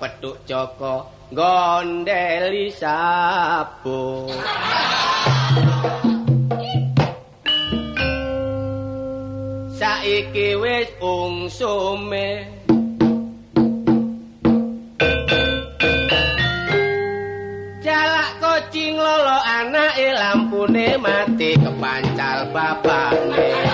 kepethuk Joko gondeli sabu. Saiki wis ungsume jalak kucing lolo anake lampune mati kepancal bapakne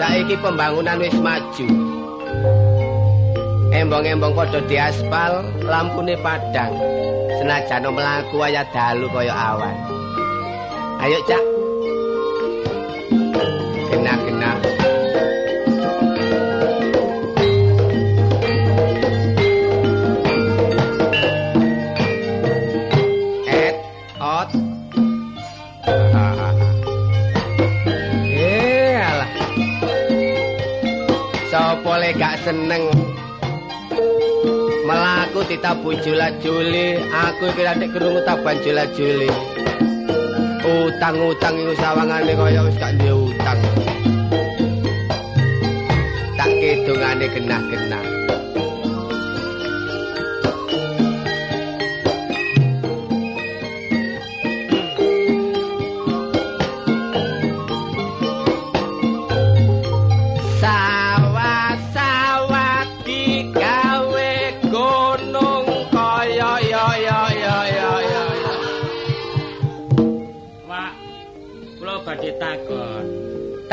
Saiki pembangunan wis maju. Embong-embong padha diaspal, lampune padang. Senajan mlaku wayah dalu kaya awan. Ayo, Cak. Seneng. Melaku ditabu jula-juli. Aku nek krungu taban jula-juli. Utang-utang iku sawangane kaya wis gak duwe utang. Tak kidungane genah-genah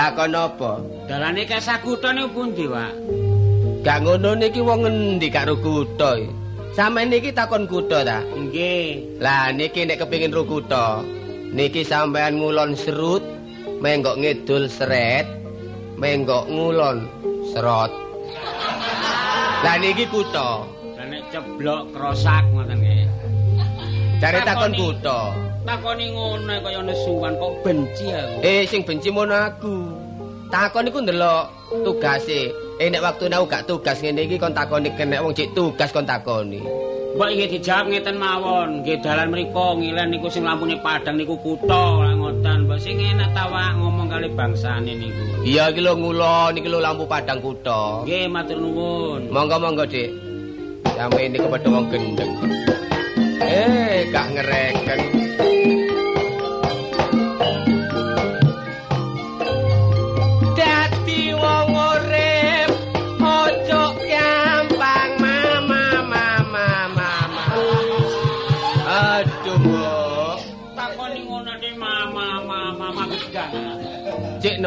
takon apa Dalane kesakutane pundi, Pak? gak ngono niki wong endi karo kutha iki? Sampeyan niki takon kutha ta? Nggih. Lah niki nek kepengin ru kutha, niki sampeyan ngulon serut, menggok ngidul seret, menggok ngulon serot. Lah niki kutha. Lah nek ceblok krosak ngoten nggih. Jare takon kutha. Takoni ngono kaya nesuwan kok benci aku. Eh sing benci mono aku. Takon iku ndelok tugase. Eh nek waktu aku gak tugas ngene iki kon takoni kenek wong cek tugas kon takoni. Mbok iki dijawab ngeten mawon, nggih dalan mriku ngilen niku sing lampune padang niku kutha lah ngoten. Mbok sing enak ta Wak, ngomong kali bangsane niku. Iya iki lho ngulon iki lho lampu padang kutha. Nggih matur nuwun. Monggo-monggo, Dik. Sampe ini kepada wong gendeng. Eh, gak ngereken.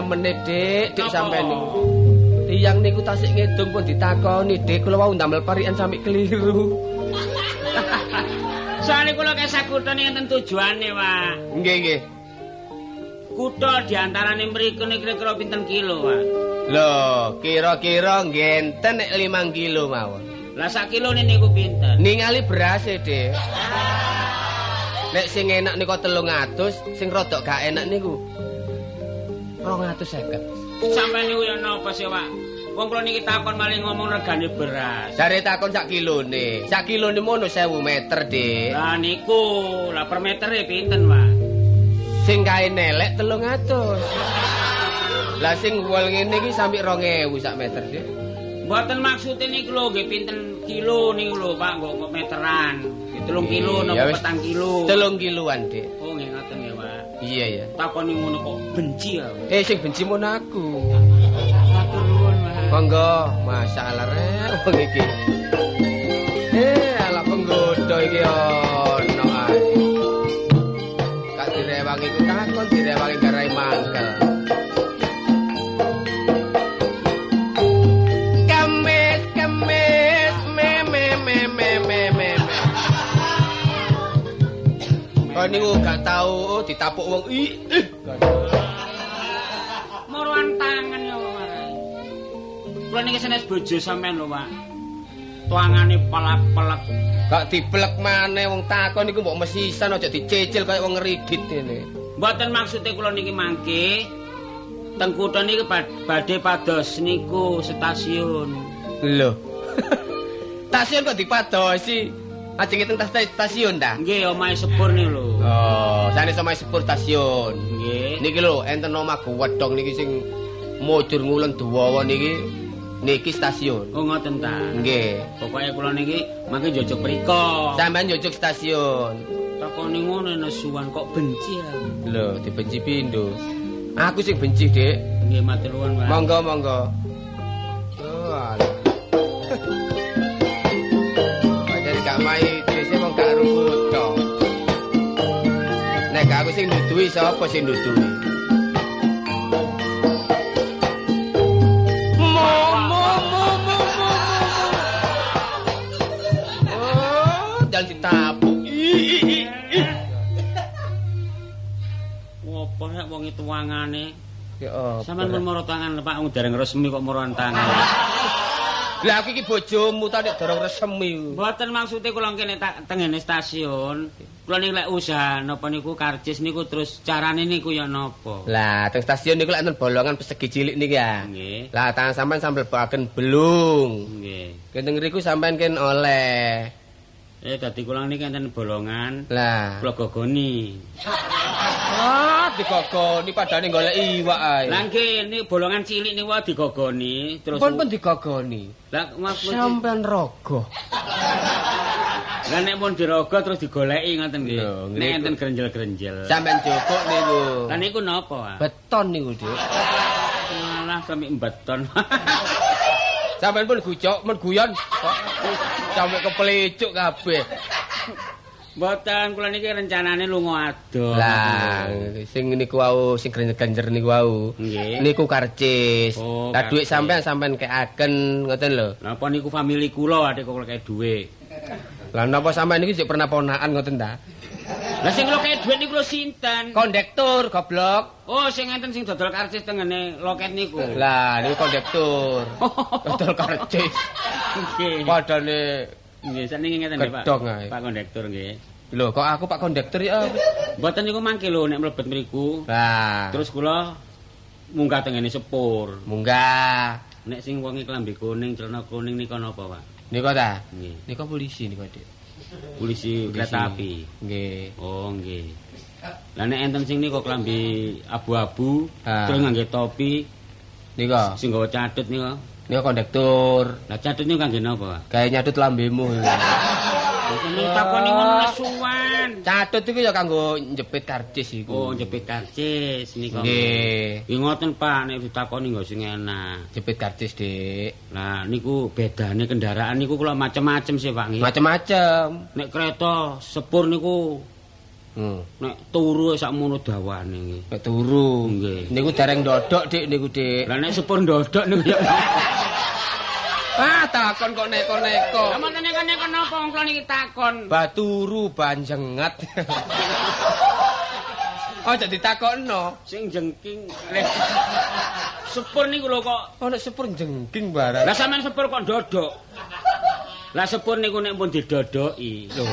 Nemene, Dik, Dik Apa? sampean niku. Tiyang niku tasik ngedung pun ditakoni, Dik, kula wau ndamel parikan sampe keliru. Soale kula kesah kutha ning enten tujuane, Wak. Nggih, nggih. Kutha diantarane mriku nek kira-kira pinten kilo, Wak? Loh, kira-kira ngenten nek 5 kilo mawon. Lah sak kilone niku pinten? Ningali beras e, Dik. Nek sing enak niku 300, sing rodok gak enak niku 250. Sampai niku ya napa sih, Wak? Wong kula niki takon maling ngomong regane beras. Jare takon sak kilone. Sak kilone mono 1000 meter, Dik. Lah niku, lah per metere pinten, Wak? Sing kae nelek 300. Lah sing wol ngene iki sampe 2000 sak meter, Dik. Mboten maksude niku lho nggih pinten kilo niku lho, Pak, kok meteran. Nggih 3 kilo napa wis. petang kilo. 3 kiloan, Dik. Oh, nggih ngoten ya, Pak. Iya ya. Takoni ngono kok benci aku. Eh sing benci mono aku. Matur nuwun, Pak. Monggo, masalah rek wong iki. Eh, ala penggoda iki ono niku gak tau ditapuk wong ih. ih. Moruan tangan ya, Pak. Kula niki senes bojo sampean lho, Pak. Tuangane pelak-pelak. Gak diblek maneh wong takon iku mbok mesisan aja dicicil kaya wong ngeridit ngene. Mboten maksude kula niki mangke teng kutha niki bad- badhe pados niku stasiun. Lho. stasiun kok dipadosi? Ajeng teng tas- stasiun ta? Nggih, omahe sepur niku lho. Oh, sane sama sepur stasiun. Nggih. Niki lho enten omah wedhong niki sing mujur ngulon dawa niki niki stasiun. Oh ngoten ta. Nggih. Pokoke kula niki mangke njojok mriko. Sampeyan njujuk stasiun. Takoni ngono nesuwan kok benci aku. Lho, dibenci pindho. Aku sing benci, Dik. Nggih matur nuwun, Pak. Monggo, monggo. Oh, alah. Pancen gak mai dhewe wong gak rubuto. Nek gak aku sing nuduhi sapa sing. Oh, dan. Ngopo nek wong itu wangane? Ya apa? Sampeyan pun moro tangan Pak, wong dereng resmi kok moroan tangan. Lah aku iki bojomu ta nek dorong resmi. Mboten maksude kula kene tak tengene stasiun. Kula niki lek usaha napa niku karcis niku terus carane niku ya napa? Lah, teng stasiun niku lek enten bolongan persegi cilik niki ya. Nggih. Lah, tangan sampean sambil baken belung. Nggih. Kene ngriku sampean ken oleh. Eh dadi kula niki enten bolongan. Lah. Kula gogoni. Ah, digogoni padane golek iwak ae. Lah nggih niku bolongan cilik niku digogoni terus pun pun digogoni. Lah maksud Sampean rogo. Lah nek mun dirogo terus digoleki ngoten nggih. Nek enten grenjel-grenjel. Sampean jokok niku. Lah niku napa? Beton niku, Dik. Malah sampe beton. Sampean pun gujok, men guyon sampe kepelicuk kabeh. Mboten kula niki rencanane lunga adoh. Lah, sing niku wau sing genjer niku wau. Niku karcis. Oh, Lah dhuwit sampean sampean kekaken ngoten lho. Napa niku famili kula adik kok kayak dhuwit. Lah napa sampean iki jek pernah ponakan ngoten ta? Lah sing loket dhuwit niku lho sinten? Kondektur goblok. Oh, sing ngenten sing dodol karcis tengene loket niku. Lah niku kondektur. Dodol karcis. Nggih. Padane Nggih, sakniki ngeten nggih, Pak. Pak kondektur nggih. lho kok aku Pak Kondektur ya. Mboten niku mangke lho nek mlebet mriku. Lah, Terus kula munggah tengene sepur. munggah. Nek sing wonge klambi kuning, celana kuning nika napa, Pak? Nika ta? Nggih. Nika polisi nika, Dik. Polisi kereta api. Nggih. Oh, nggih. Lah nek enten sing nika klambi abu-abu, terus ngangge topi, Nika, sing nggawa catut nika. nika kondektur. Lah catut niku kangge napa, Pak? Gawe nyadut lambemu. Boten takoni ngono nesuwan. Catut iku ya kanggo njepit karcis iku. Oh, jepit karcis nika. Nggih. Ngoten, Pak, nek ditakoni nggo sing enak. Jepit karcis, Dik. Lah niku bedane kendaraan niku kula macem-macem sih, Pak. Macem-macem. Nek kereta sepur niku Hmm. nek turu sakmono dawane nggih. Nek turu. Nggih. Niku dereng dodok, Dik, niku, Dik. Lah nek sepur ndodok niku ya. Ah, takon kok neko-neko. Lah mboten nek napa wong kula niki takon. Baturu banjengat. Oh, jadi takokno. Sing jengking leh. Sepur niku lho kok. Oh, nek sepur jengking barang. Lah sampean sepur kok ndodok. Lah sepur niku nek pun didodoki. Lho,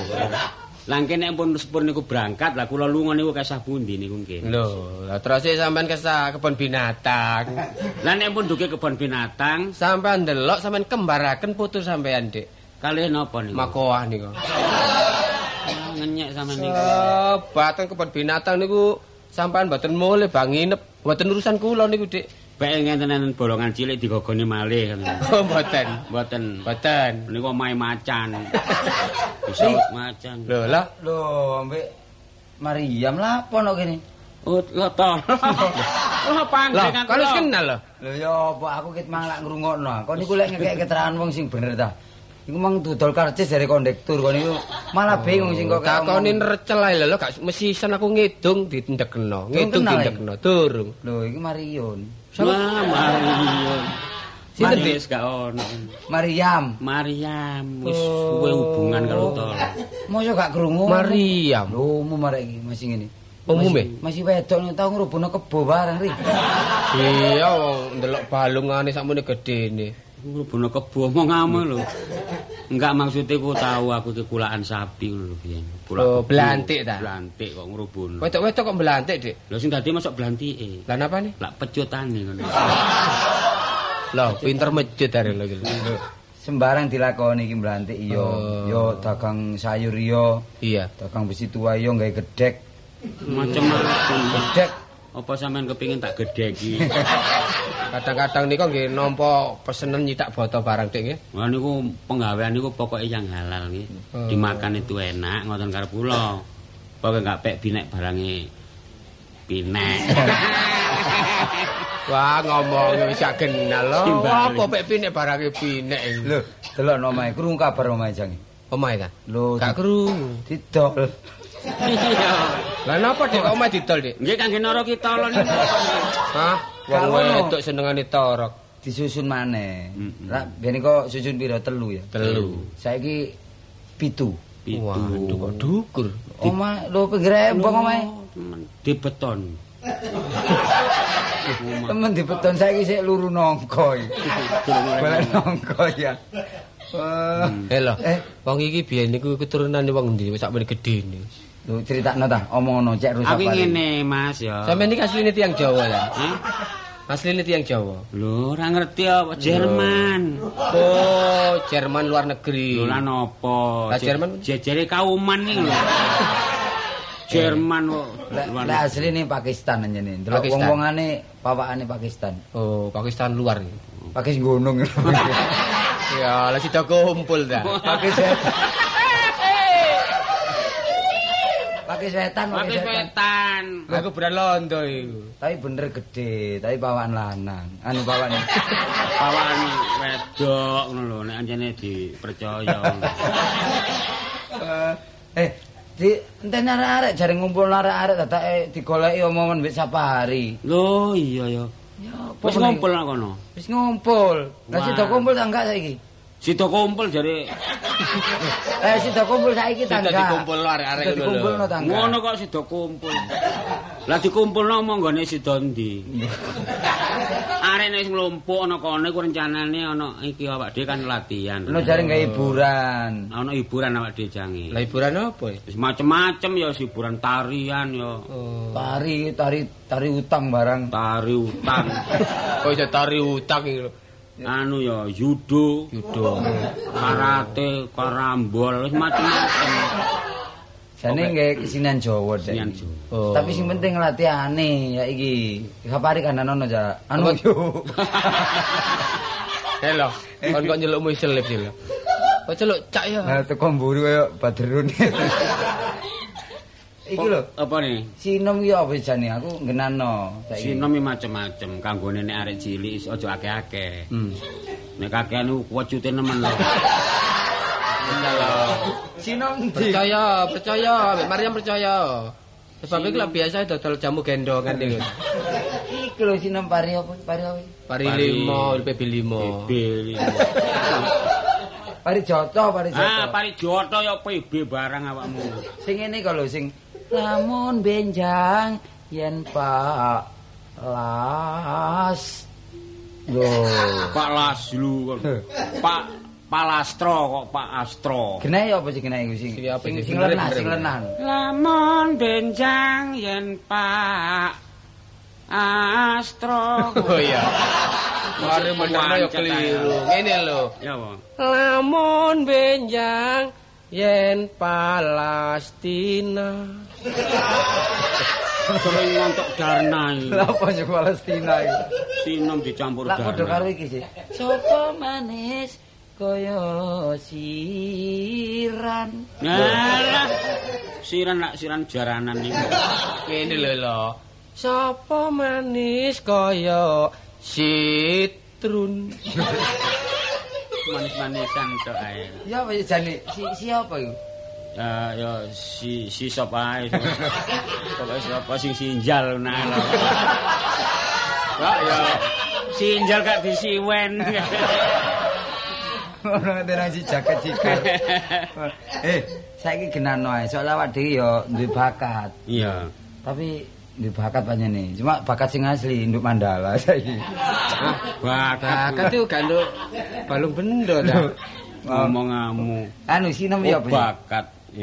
Lah engke nek pun sepur niku berangkat, lah kula lunga niku kesah pundi niku nggih. lho, lah terus e sampean kesah kebon binatang. Lah nek pun duke kebon binatang, Sampean ndelok sampean kembaraken putu sampean, Dik. kalih napa niku? Makoah niku. Ah, ngenyek sampean niku. Batang kebon binatang niku sampean mboten mulih bang nginep. Mboten urusan kula niku, Dik. Bae ngenten bolongan cilik digogoni malih kan. Oh, mboten. Mboten. Mboten. Niku omahe macan. Bisa macan. Lho, lah Lho, ambek Mariam lah apa no kene? Oh, lho to. Lho Lah, kan wis kenal lho. Lho ya apa aku ket mang lak ngrungokno. Kok niku lek ngekek keterangan wong sing bener ta. Iku mang dodol karcis dari kondektur kok niku malah bingung sing kok Takoni recel ae lho, gak mesisan aku ngidung ditendekno. Ngidung kenal, ditendekno, durung. Lho iki Marion. Mariam. Sinten? Wis gak ono. Mariam. Mariam wis Oh. suwe hubungan karo tol. Mosok gak krungu? Mariam. Lho, umum arek iki masih ngene. Umume? Masih wedok nek tau ngrubono kebo barang ri. Iya, ndelok balungane sakmene gedene. Ngrubono kebo omong ame lho. Enggak maksudnya ku tahu aku iki kulaan sapi lho biyen. Oh, belantik ta? Belantik kok ngrubono. Wedok-wedok kok belantik, Dik. Lho sing dadi masuk belantike. Lah napa nih? Lak pecutane ngono. Loh, pinter mejut are lho. Sembarang dilakoni iki mblantik iya. Oh. Yo dagang sayur iya, Iya. dagang besi tua iya gawe gedhek. Macem-macem. Gedhek Apa sampean kepengin tak gedheki? Kadang-kadang niku nggih nampa pesenen nyitak boto barang, Dik nggih. Wah niku penggawean niku pokoke yang halal nggih. Oh. Dimakan itu enak ngoten karo kula. Pokoke enggak pek binek barange pinek. Wah, ngomong wis gak kenal lho. Apa pek pinek barange pinek. Lho, delok omahe, krungu kabar omahe jange. Omahe ta? Lho, Gak krungu. didol. Iya. Lah napa Dik kok omahe didol, Dik? Nggih kangge nara kita lho niku. Hah? Wong wedok senengane torok. Disusun maneh. Lah, biyen kok susun pira telu ya? Telu. Saiki pitu. Pitu. Waduh, kok dukur. Omah lho pinggir embong omahe. Temen, Di beton. Temen di beton saiki sik luru nongko iki. Balik nongko ya. Wah. Eh lho, Eh. wong iki biyen niku keturunane wong ndi sak mene gedene. Lho critakno ta, omongno cek rusak Aku ngene Mas ya. Sampeyan iki asline tiyang Jawa ya? Hah? Asline tiyang Jawa. Lho, ora ngerti apa Jerman. Oh, Jerman luar negeri. Lho lan apa? Lah, Jerman? jejere kauman iki lho. Jerman kok. Lek luar lek asli nih Pakistan anjene. Delok Pakistan. wong-wongane pawakane Pakistan. Oh, Pakistan luar. Pakis gunung. ya, lah sida kumpul ta. Pakis Pakis wetan, Pakai pakis wetan. setan. Aku beran londo iku. Tapi bener gede, tapi pawakan lanang. Anu pawakan. Pawan wedok ngono lho nek anjene dipercaya. Eh, eh, di enten arek-arek jare ngumpul arek-arek dadake digoleki omongan mbek sapari. Lho iya ya. Ya, Wis ngumpul nang kono. Wis ngumpul. Lah sida kumpul ta enggak saiki? Sida kumpul jare Eh sida kumpul saiki tangga. dikumpulno arek-arek Sudah ngono lho. dikumpulno tangga. ngono kok sida kumpul. Lah dikumpulno monggone sida ndi? Arek nek nglumpuk ana kene ku rencanane ana iki awak dhewe kan latihan. Ono jare gawe hiburan. Ana hiburan awak dhewe jange. Lah hiburan apa ya? Wis macem-macem ya hiburan tarian ya. Oh. Tari tari tari utang barang. Tari utang. Kok iso tari utang iki lho. Anu ya judo, Judo. karate, karambol, wis macem-macem. Jane gawe kesenian Jawa deh. Kesenian Jawa. Oh. Tapi sing penting latihane ya iki. Kapari kan ono ja. Anu yo. Helo. Kon kok nyelukmu selip sih lho. Kok celuk cak ya. Nah, teko mburi kaya Badrun. Iki lho, Apa nih? sinom iki apa jane aku ngenano saiki. Sinom iki macem-macem kanggone nek arek cilik aja akeh-akeh. Hmm. Nek kakean iku wecute nemen lho. Sinom ndi? Percaya, percaya, Mbak Maryam percaya. Sebab iki lah biasa dodol jamu gendongan iki. Iki lho sinom pari apa? Pari apa? Pari. 5, PB 5. PB. Pari Joto, pari Joto. Ah, pari joto ya PB barang awakmu. Sing ngene kok lho sing lamun benjang yen Pak Las. Lho. Pak Laslu. Pak Palastro kok Pak Astro. Genahe apa sih genahe iku sing Sing lenah, sing lenah. Lamun benjang yen Pak Astro. Oh iya. Mari menerno ya keliru. Ngene lho. Ya? Lamun benjang yen Palestina. Sering ngontok darna iki. Lah apa sing Palestina iki? Sinom dicampur Lah padha darna. karo iki sih. Sopo manis kaya siran. Nah, siran nak siran jaranan iki. Ngene lho lho. Sapa manis kaya sitrun. Manis-manisan tok ae. Ya apa jane si siapa iku? Ya ya si si sop ae. Pokoke sapa sing sinjal nah. Wah ya sinjal gak disiwen. Ono nang si jaket sikar. Eh, saiki genano ae. Soale awak dhewe ya duwe bakat. Iya. Tapi duwe bakat panjene. Cuma bakat sing asli nduk mandala saiki. Bakat Bakat itu ganduk balung bendo dah. ngomong kamu. Anu sinom ya Oh, bakat.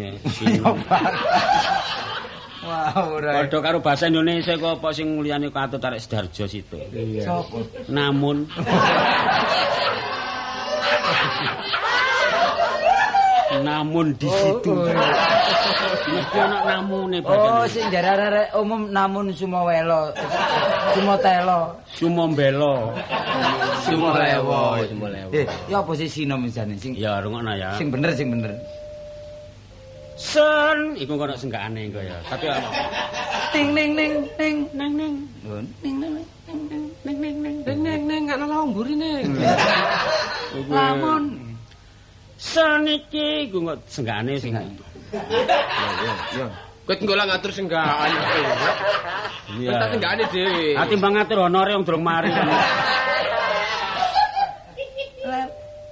Wah, ora. Padha karo bahasa Indonesia kok apa sing liyane katut tarik Sidarjo situ. Sopo? Namun Namun di situ. Mesti ana namune Oh, sing jarare umum namun sumawelo. Sumotelo. Sumombelo. Sumolewo, sumolewo. Eh, ya apa sih sinom jane sing Ya rungokno ya. sing bener sing bener. Sen iku kono senggakane engko ya. Tapi apa? Ting ning ning ning Neng neng Lho, ning ning ning. neng neng neng. Neng neng neng gak nolong mburi neng. Lamun. Sen iki iku kok senggakane sing. Yo. Kowe tenggo lah ngatur senggaan. Iya. Kita senggane dhewe. Ati mbang ngatur honore wong durung mari.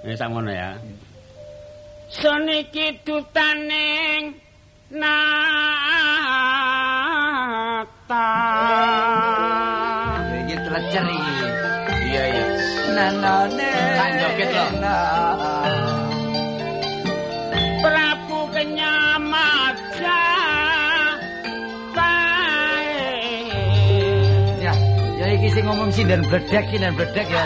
Eh sakmono ya. Soniki dutaning nata. Iki telecer iki. Iya iya. Nanane. Tak joget lho. Prabu kenyamaja. Ya, ya iki sing ngomong sinden bledek sinden bledek ya.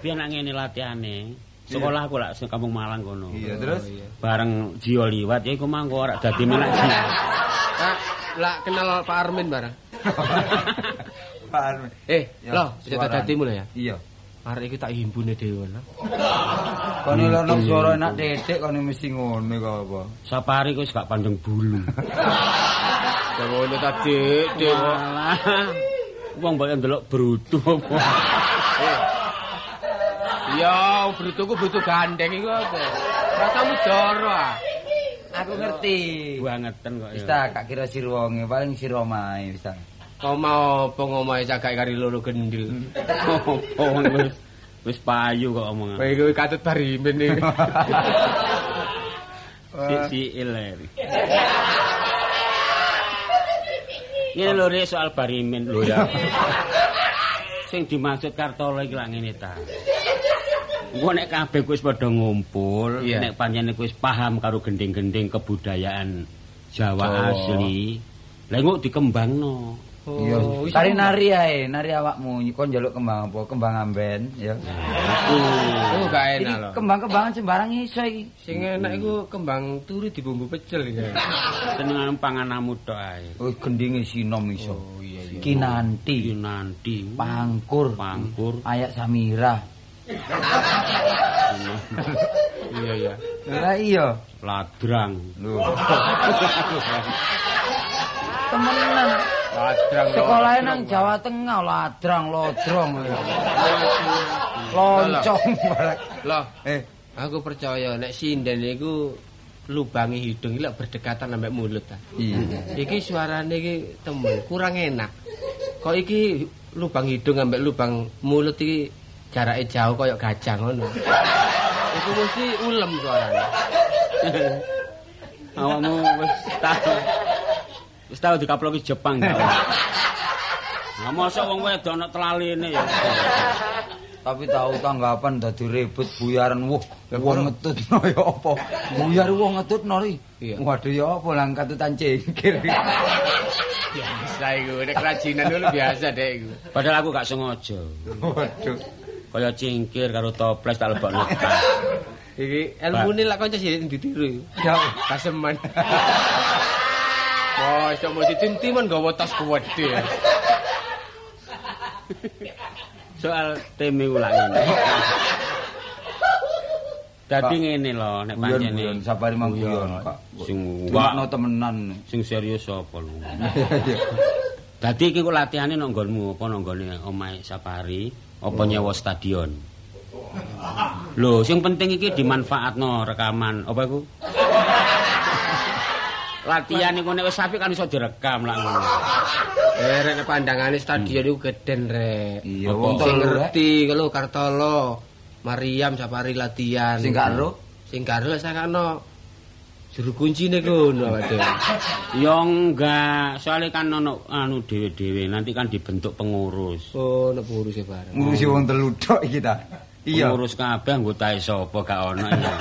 Biyen nak ngene latihane. Sekolah aku lak Kampung Malang kono. Iya, terus Bareng Jio liwat ya iku mangko ora dadi menak Ji. Kak, lah kenal Pak Armin barang. Pak Armin. Eh, loh, cerita dadimu lho ya. Iya. Arek iki tak himpune dhewe lho. Kono lho nang swara enak dedek kono mesti ngono kok apa. Sapari ku wis gak pandeng bulu. Ya ngono tadi, Dik. Walah. Wong mbok ndelok brutu apa. Ya, brutuku brutu gandeng iku apa? Rasamu joro ah. Aku ngerti. Bangeten kok Wis ya. ta gak kira sira wonge paling sira mae wis ta. Kau mau apa ngomahe cagak kari loro gendil. Oh, wis wis payu kok omongan. Kowe iki katut barimin iki. Si iler. Ini lho soal barimin lho ya. Sing dimaksud Kartolo iki lak ngene ta. Engko nek kabeh kuwi wis padha ngumpul, Iya. nek pancen kuwi wis paham karo gending-gending kebudayaan Jawa Jawa. asli. Lah engko dikembangno. Iya. wis Kari nari ae, nari awakmu kon njaluk kembang apa? Kembang amben, ya. Oh, gak enak lho. kembang-kembangan sembarang iso iki. Sing enak iku kembang turi dibumbu pecel iki. Senengan pangananmu tok ae. Oh, gendinge sinom iso. Oh iya iya. Kinanti, Iki nanti pangkur, pangkur ayak samira. Iya iya. Lah iya. ladrang. Lho. Temenan. Ladrang. Sekolahnya nang Jawa Tengah, ladrang, lodrong. Loncong. Loh, Eh, aku percaya nek sinden iku lubangi hidung iki lek berdekatan sampai mulut ta. iya. Iki suarane iki temen kurang enak. Kok iki lubang hidung sampai lubang mulut iki jarake jauh koyo gajah ngono. Iku mesti ulem suarane. Awakmu wis tau. Wis tau dikaploki Jepang gak? Lah mosok wong wedok ana telaline ya. Tapi tahu tanggapan dadi ribut buyaran wah wong ngetutno ya apa? Buyar wong ngetutno ri. Iya. Waduh ya apa lang katutan cengkir. Biasa iku nek kerajinan dulu biasa dek iku. Padahal aku gak sengaja. Waduh. Kaya cingkir karo toples tak lebokno. Iki ilmune lak kanca cilik ditiru. Ya. Kaseman. Wah, iso mau ditim-timan gawa tas gede. Soal teme ulang ngene. Dadi ngene lho nek pancene buyon sapari mang buyon, Pak. sing Wakno wak temenan. sing serius apa lho. Dadi iki kok latihane nang nggonmu apa nang nggone omahe Sapari apa nyewa stadion? Lho, sing penting iki dimanfaatno rekaman apa iku? Latihan iku nek wis apik kan iso direkam lah ngono. Eh, rek pandangane stadion iku geden rek. Iya, wong sing ngerti kalau Kartolo, Mariam Sapari latihan. Sing gak ero? Sing gak ero juru kuncine kono waduh. Ya enggak, soalnya kan ono anu dhewe-dhewe nanti kan dibentuk pengurus. Oh, nek urus bareng. Ngurusi wong telu tok iki ta. Iya. Pengurus kabeh anggotae sapa gak ono ya.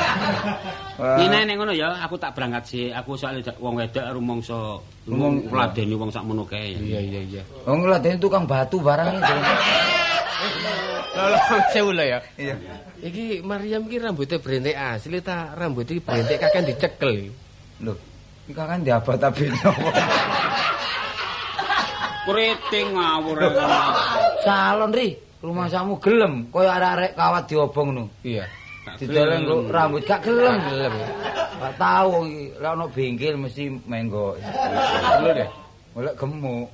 Ini nek ngono ya, aku tak berangkat sih. Aku soalnya wong wedok rumangsa Rumong- ngladeni wong sakmono kae. Iya iya iya. Wong ngladeni tukang batu barang iki. Lho, sewu lho ya. Iya. Iki Mariam iki rambutnya berentek asli ta rambut iki berentek kakek dicekel iki. Lho, iki kan diabat tapi Kriting ngawur. Salon ri, rumah samu gelem koyo arek-arek kawat diobong ngono. Iya. Dideleng rambut gak gelem. Gelem. Gak tau iki lek ono bengkel mesti menggo. Dulu deh. Golek gemuk.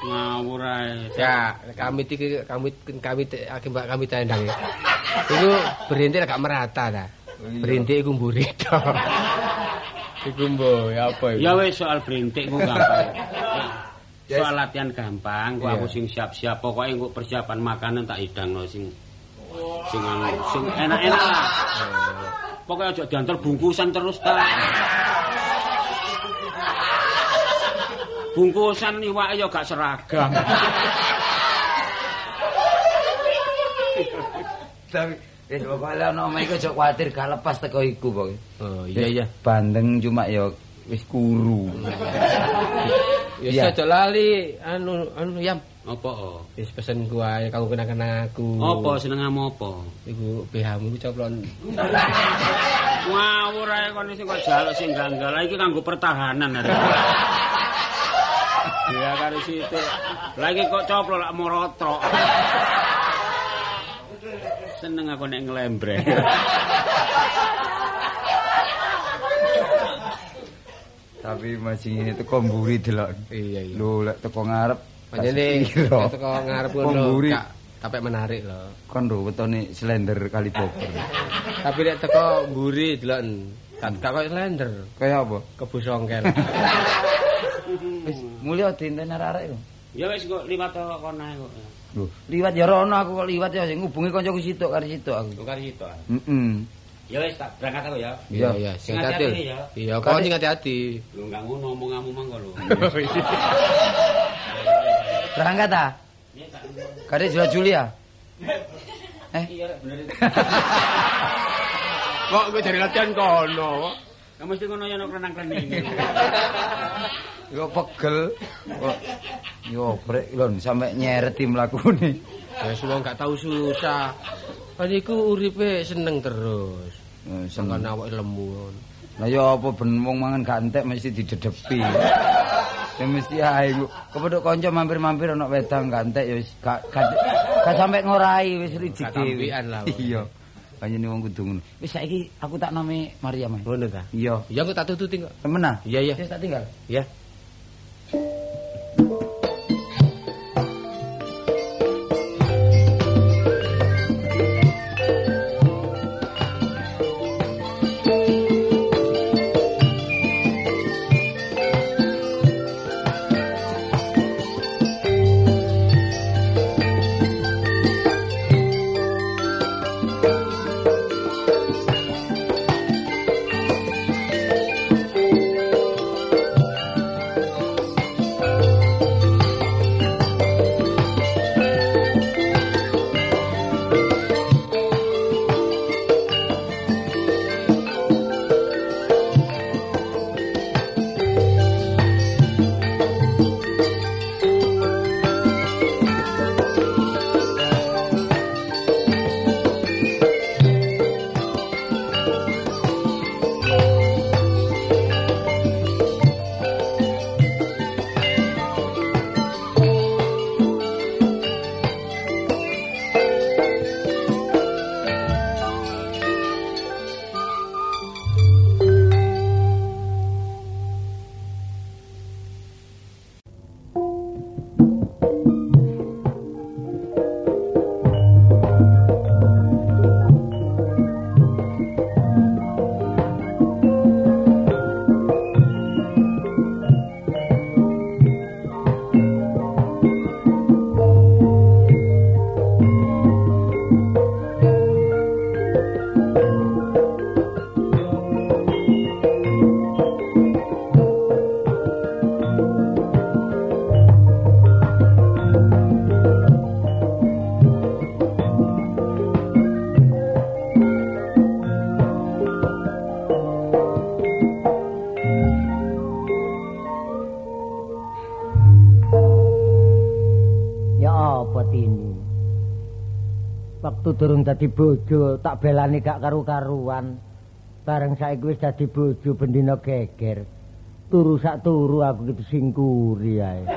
Ngawur ae. Ya, kami iki kami kami akibat kami tendang ya. Iku berintik agak merata ta. Berintik iku mburi tok. Iku mbo ya apa iku? Ya wis soal berintik ku gampang. Soal latihan gampang, Iya. aku sing siap-siap pokoknya engko persiapan makanan tak idangno sing sing anu sing enak-enak lah. Pokoknya aja diantar bungkusan terus ta. Bungkusan iwake ya gak seragam. Tapi wis pokoke lek ono omah iku aja kuwatir gak lepas teko iku pokoke. Oh iya iya. Bandeng cuma ya wis kuru. Ya aja lali anu anu yam. Apa? oh? Wis pesen ku ae kanggo kenang-kenang aku. Apa senengmu apa? Iku BH-mu iku coplon. Ngawur ae kon sing kok jaluk sing ganggal iki kanggo pertahanan arek. Ya karo situ. Lagi kok coplo lak morotrok. Seneng aku nek nglembreng. Tapi masih ini teko mburi delok. Iya iya. Lho lek teko ngarep Panjene teko ngarep ngono. Tapi menarik loh. Kon lho wetone slender kali bogor. Tapi nek teko mburi delok kan gak koyo slender, Kaya apa? kebu songkel. Wis mulya dinten arek-arek lho. Ya wis kok liwat to kono ae kok. Lho, liwat ya rono aku kok liwat ya sing ngubungi kancaku situk karo situk aku. Tukar situ. Heeh. Ya wis tak berangkat aku ya. Iya iya, sing hati-hati. hati-hati ya. Iya, kok sing hati-hati. Lu enggak ngono omonganmu mangko lho. Berangkat ah? Kare Jula Julia. Eh, Iya bener. Kok kowe jare latihan kono? Kamu mesti ngono ya nek renang-rening. yo pegel. Yo brek lho sampe nyereti mlakune. Ya wong gak tau susah. Kan iku uripe seneng terus. Seneng. awake lemu. Lah yo apa ben wong mangan gantek mesti didedepi. Ya mesti ae ku. Kepethuk kanca mampir-mampir ana wedang gantek ya wis gak gak gak sampe ngorai wis rijik Gak lah, Pak. Iya. Panjene wong kudu ngono. Wis saiki aku tak name Maria Mas. Ngono ta? Iya. Iya aku tak tututi kok. Temen ah? Iya iya. Wis tak tinggal. Iya. Durung dadi bojo tak belani gak karu-karuan. Bareng saiki wis dadi bojo bendina geger. Turu sak turu aku gitu singkuri ae.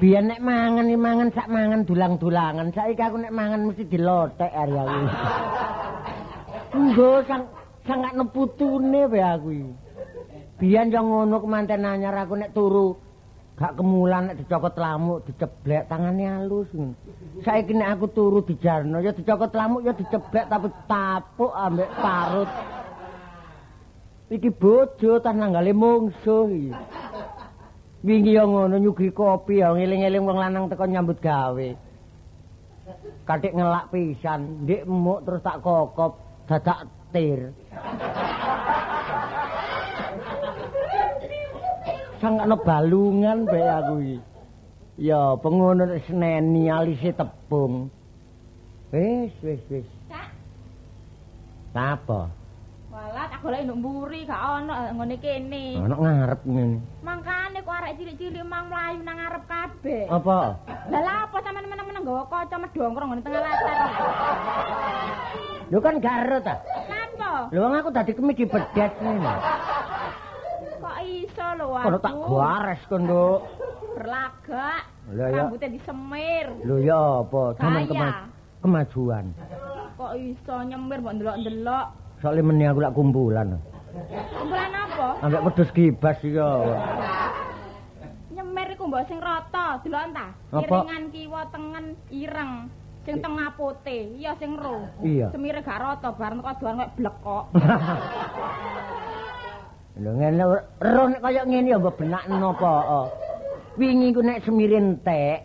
Biyen nek mangan iki mangan sak mangan dulang-dulangan. Saiki aku nek mangan mesti dilotek ari aku. Enggo sang sang gak neputune wae aku iki. Biyen yo ngono kemanten anyar aku nek turu gak kemulan nek dicokot lamuk diceblek tangane halus. Saiki nek aku turu dijarno ya dicokot lamuk ya diceblek tapi tapuk ambek parut. Iki bojo tas nanggale mungsuh iki. Wingi yo ngono nyugi kopi ya ngeling-eling wong lanang teko nyambut gawe. Katik ngelak pisan, ndik emuk terus tak kokop dadak tir. Sangkane balungan bae aku iki. Ya, pengono seneni alise tepung. Wis, wis, wis. Kak, Apa? walat tak golek nduk mburi gak ono ngene kene. Ana ngarep ngene. Mangkane kok arek cilik-cilik mang mlayu nang ngarep kabeh. Apa? Lah lha apa sampean meneng-meneng nggawa kaca medhongkrong ngene tengah latar. Lho kan garo ta. Napa? Lho aku dadi kemi dibedet ngene. Kok iso lho Kono tak gares kon, Nduk. berlagak. Lah ya. Rambutnya disemir. Lho ya apa? Kema- kemajuan. Kok iso nyemir mbok ndelok-ndelok. Soale meni aku lak kumpulan. Kumpulan apa? Ambek wedhus gibas iki. Nyemir iku mbok sing rata, delok ta? Iringan kiwa tengen ireng. Sing tengah putih, iya sing ro. Iya. Semire gak rata, bareng kok doan kok blekok. Lho ngene roh nek kaya ngene ya mbok benak napa. oh. Wingi ku nek semir entek,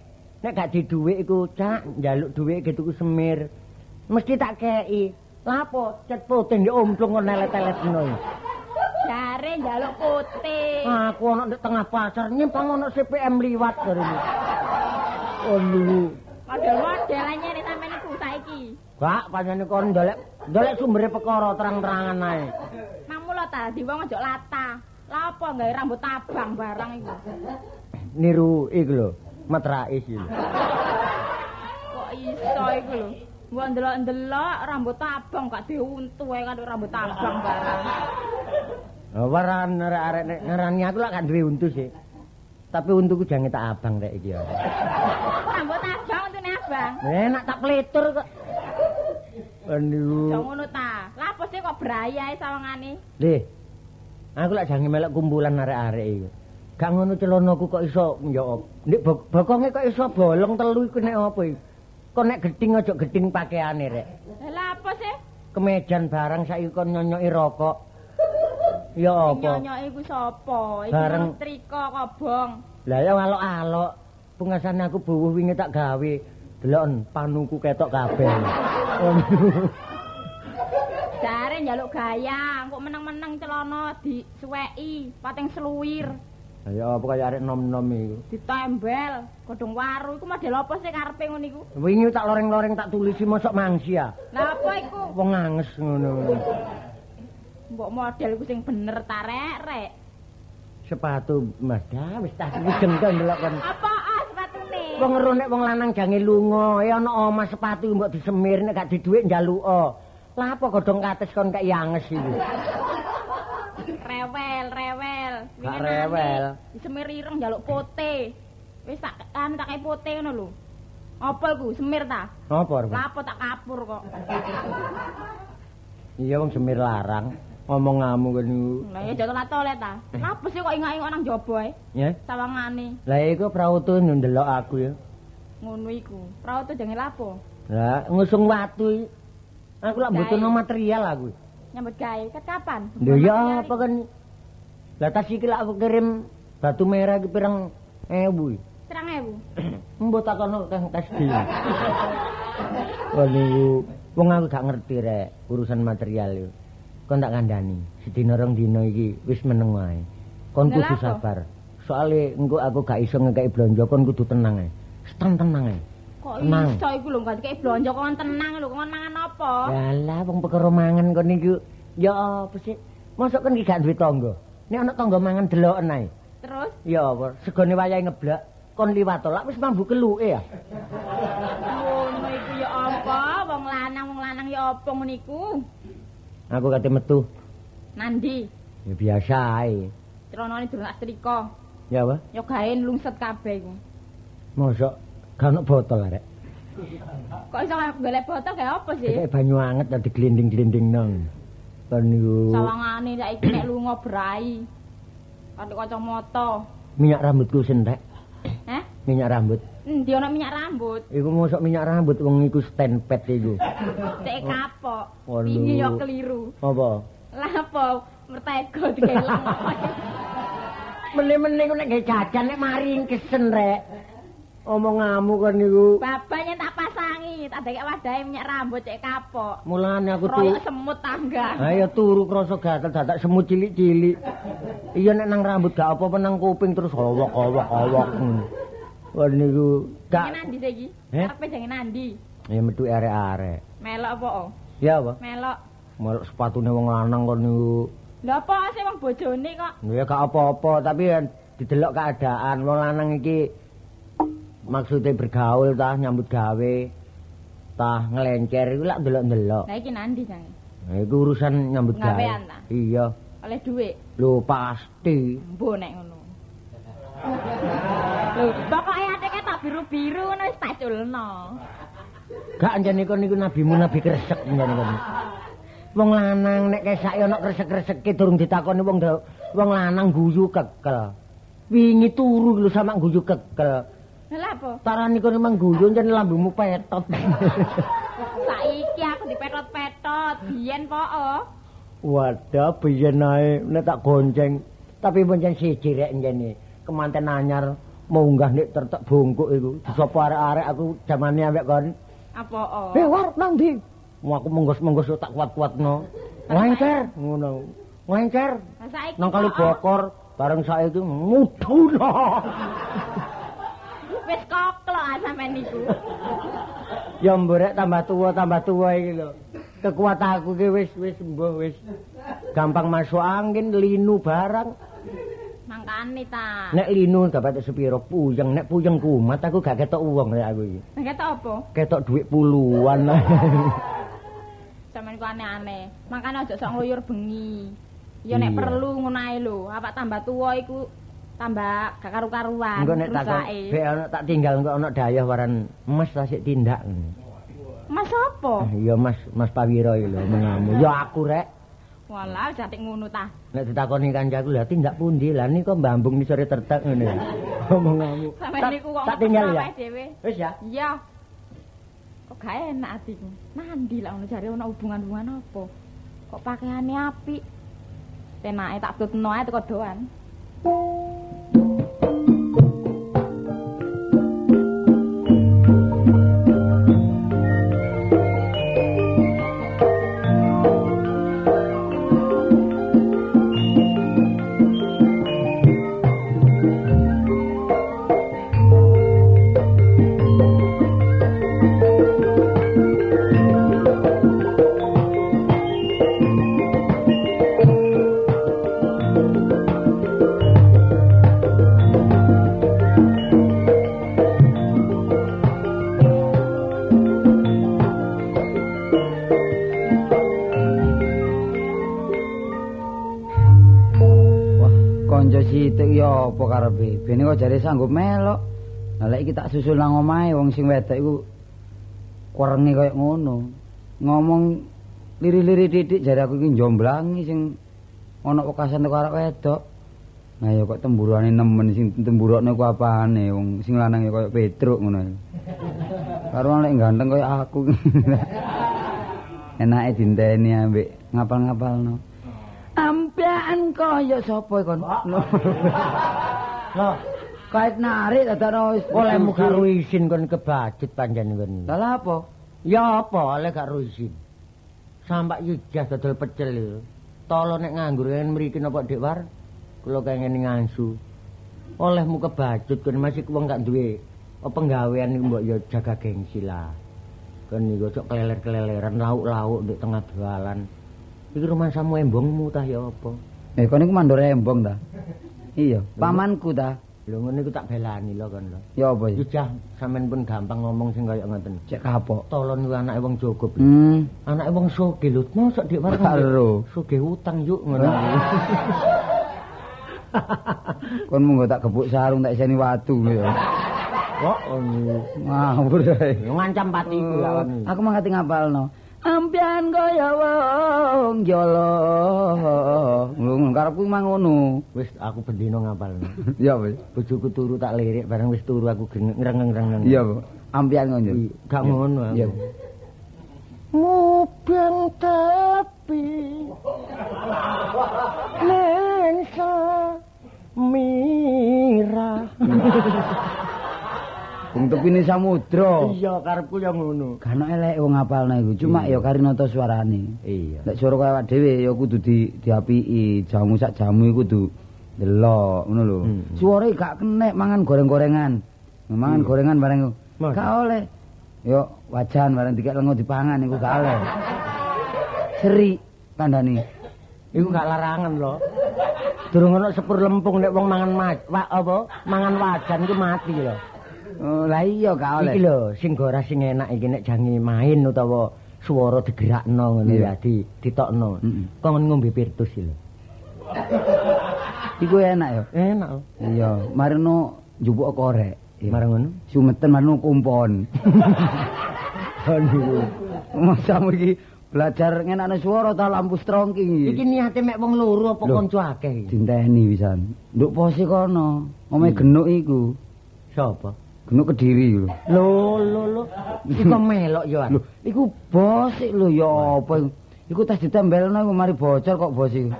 nek gak di dhuwit iku cak njaluk dhuwit ge tuku semir. Mesti tak kei. Lapo cet putih ndek omplung nelet-nelet ngono. Jare njaluk putih. Aku ana ndek tengah pasar nyimpang ana CPM liwat jarene. Oh lho. Model-model anyar sampeyan iku saiki. Gak panjane kon ndolek ndolek sumbere perkara terang-terangan ae. Mamulo ta, di wong aja lata. Lah apa gawe rambut abang barang iku? Niru iku lho, matrais iki. lho. Kok iso iku lho? Mbok ndelok-ndelok rambut abang gak diuntu ae kan rambut abang barang. Oh, waran arek-arek nek ngarani aku lak gak duwe untu sih. Tapi untuku jange tak abang rek iki ya. Rambut abang untune abang. Enak tak pletur kok. Aduh. Jong ngono ta. Lah apa sih kok brayae sawangane? Lih. Aku lak jange melok kumpulan arek-arek iki. Gak ngono celanaku kok iso njawab. Nek bok- bokonge kok iso bolong telu iku nek apa iki? Kok nek geding aja geding pakaiane rek. Lah apa sih? Kemejan barang saiki kon nyonyoki rokok. Ya apa? Nyonyoke iku sapa? Iku Bareng- triko kobong. Lah ya alok-alok. Pungasane aku buwuh wingi tak gawe. Deloken panuku ketok kabeh. Jare njaluk gaya, kok meneng-meneng celana disuweki, pating seluwir, Ya apa kaya arek nom-nom iku. ditembel, godhong waru iku model apa sih karepe ngono iku? Wingi tak loreng-loreng tak tulisi mosok mangsi ya. Lah apa iku? Wong anges ngono. Mbok model iku sing bener ta rek, rek. Sepatu Mas wis tak jengkel ndelok kon. Apa? Wong ngeru nek wong lanang jange lunga, ya ana omah sepatu mbok disemir nek gak di dhuwit njaluka. Lah apa godhong kates kon kaya anges iki. Rewel, rewel. Gak rewel. Disemir ireng njaluk pote. Wis tak anu tak pote ngono lho. Apa iku? Semir ta? Apa? Lah apa tak kapur kok. Iya wong semir larang. Ngomong ngamu niku. Lah ya jatuh tole ta. Lah apa sih kok ingak-ingak nang jaba ae? Ya. Sawangane Lah iku prautu ndelok aku ya. ngono iku. Tuh jange lapo. Lah ngusung watu. Aku lak butuhno material aku. Nyambut gawe ket kapan? Lho ya apa kan. Lah tas iki lak aku kirim batu merah iki pirang ewu. Serang ewu. Mbok takono kang tes di. Oh niku wong aku gak ngerti rek urusan material yo. Kon tak kandhani, sedina rong dina iki wis meneng wae. Kon kudu sabar. Soale engko aku gak iso ngekeki blonjo kon kudu tenang ae. Tenang tenang ae. Kok iso iku lho gak dikei blonjo kon tenang lho kon mangan apa? Yalah wong perkara mangan kon niku ya apa sih? Mosok kon iki gak duwe tangga. Nek ana tangga mangan deloken ae. Terus Ya apa? Segone wayahe ngeblak kon liwat to. Lak wis mambu keluke ya. ngono iku ya apa? Wong lanang wong lanang ya apa ngono iku? Aku kate metu. Nandi, Ya biasa ae. celonane durung tak setrika. Ya apa? Ya gawe lungset kabeh iku. Mosok gak ono botol arek. Kok iso golek botol kayak apa sih? Kayak banyu anget tadi glinding-glinding nang. Kon niku Sawangane saiki nek lunga brai. Kate kacamata. minyak rambutku sentek. Heh? Minyak rambut. Endi ana minyak rambut? Iku mosok minyak rambut wong iku stand iku. Cek kapok. Wingi ya keliru. Apa? Lah apa mertego dikelang. Meneh-meneh ku nek gawe jajan nek mari kesen rek. Omonganmu kon niku. Babanya tak pasangi, tak dek wadahe minyak rambut cek kapok. Mulane aku tuh Royok semut tangga. Ayo turu krasa gatel dadak semut cilik-cilik. Iya nek nang rambut gak apa-apa nang kuping terus howok-howok-howok. Wah niku gak nandi saiki. Eh? Karepe jangan nandi. ya metu arek-arek. Melok apa? oh? Ya apa? Melok. Melok sepatune wong lanang kon niku. Lah apa sih wong bojone kok? Ya gak apa-apa, tapi didelok keadaan wong lanang iki maksudnya bergaul tah nyambut gawe tah ngelencer iku lak delok-delok. Lah iki nandi jang? Nah, itu urusan nyambut gawe. Iya. Oleh dhuwit. Lho pasti. Mbok nek ngono. Lho, pokoke atike tak biru-biru ngono wis tak culno. Gak anjane kon niku nabimu nabi kresek anjane kon. Wong lanang nek kesak ana kresek-kreseke durung ditakoni wong wong lanang guyu kekel. Wingi turu lho sama guyu kekel. Lah apa? Tarani kon memang guyu jan lambungmu petot. Saiki aku dipetot-petot, biyen po oh. Wadah biyen ae nek tak gonceng. Tapi pancen siji rek njene. Kemanten anyar munggah nek tertek bungkuk iku. Disapa arek-arek aku jamane awek kon. Apa oh? Eh war nang ndi? Aku menggos-menggos tak kuat-kuatno. Nglencer ngono. Saiki nang kali oh. bokor bareng saiki muduna. Wis koklok ah sampean niku. ya mborek tambah tua tambah tua iki lho. Kekuatan aku ki wis wis mbuh wis gampang masuk angin linu barang. Mangkane ta. Nek linu dapat sepiro puyeng, nek puyeng kumat aku gak ketok uang nek aku iki. Ketok apa? Ketok duit puluhan. Sampeyan ku aneh-aneh. Makane aja sok ngluyur bengi. Ya nek perlu ngono ae lho. Apa tambah tuwa iku tambah gak karu-karuan. Engko nek tak rusake. be ana tak tinggal engko ana dayah waran Mas tak tindak. Mas apa? Iya Mas, Mas Pawiro lho mengamu. Ya aku rek. Walah jatik ngono ta. Nek ditakoni kancaku lha tindak pundi? Lah niko mbambung ni sore tertek ngene. Ngomong kamu. Sampeyan niku kok tak tinggal ya. Wis ya. Iya. Kok gak enak atiku. Nandi lah ngono jare ana hubungan-hubungan apa? Kok pakaiane apik. Penake tak tutno ae teko doan. Apa karepe? Bene kok jare sanggup melok. Lah lek iki tak susul nang omahe wong sing wedok iku kurenge kaya ngono. Ngomong liri-liri titik jare aku iki njomblangi sing ana wekasan arek wedok. Nah ya kok temburane nemen sing temburane ku apane wong sing lanang ya kaya Petruk ngono. Karo lek ganteng kaya aku. Enake dinteni ambek ngapal-ngapalno. Ampean kaya sapa kon? Loh, Kait narik dadane wis olehmu karo izin kon kebajet panjen kon. Lah apa? Ya apa oleh karo izin. Sampak ijah dodol pecel lho. Tolo nek nganggur kan mriki napa Dik War? Kula kenging ngansu. Olehmu kebajet kon masih wong gak duwe apa penggawean iku mbok ya jaga gengsi lah. Kon niku cok keleler-keleleran lauk-lauk di tengah dalan. Iki rumah samu embongmu tah ya apa? Eh kon iku mandor embong ta? Iya, pamanku ta. Lho ngene iku tak belani lho kon lho. Ya apa iki? Ijah sampean pun gampang ngomong sing kaya ngoten. Cek kapok. Tolon ku anake wong Jogop. Hmm. Anake wong soge lho, mosok dik war Karo. soge utang yuk ngono. Kon monggo tak gebuk sarung tak iseni watu ya. Kok. Ngawur ae. Ngancam patiku ya kon. Aku mangati ngapalno. Ampian kaya wong jolo. Ngono karepku mang ngono. Wis aku bendino ngapalno. Ya wis. Bojoku turu tak lirik bareng wis turu aku ngreng-ngreng. Iya, Bu. Ampian ngono. Gak ngono aku. Iya. Mubeng tepi Nengsa Mira Wong tepine samudra. Iya karepku ya ngono Gak ono elek wong ngapalno iku. Cuma ya karinata suarane. Iya Lek suara kaya awak dhewe ya kudu di diapiki, jamu sak jamu iku kudu delok ngono lho. Hmm. Suarane gak kenek mangan goreng-gorengan. Mangan gorengan bareng. Gak oleh. Yo wajan bareng dikek lengo dipangan iku gak oleh. Seri. kandhani. Iku gak larangan lho. Durung ana sepur lempung nek wong mangan apa? Mangan wajan iku mati lho. Oh, lah iya gak oleh. Iki lho sing gora sing enak iki nek jange main utawa swara digerakno ngono Iya. ya di ditokno. Mm-mm. Kon ngombe pirtus iki lho. Iku enak ya. Enak. Iya, marino njupuk korek. Marang ngono. Sumeten marino kumpon. Aduh. Masamu iki belajar ngenakno swara ta lampu strongking Iki niate mek wong loro apa kanca akeh iki? Dinteni pisan. Nduk pose kono. Omahe genuk iku. Sapa? Genuk Kediri lho. Lho lho lho. Iku melok yo. Lho, iku bos lho ya apa iku. Tas ditembelno iku mari bocor kok bos iku.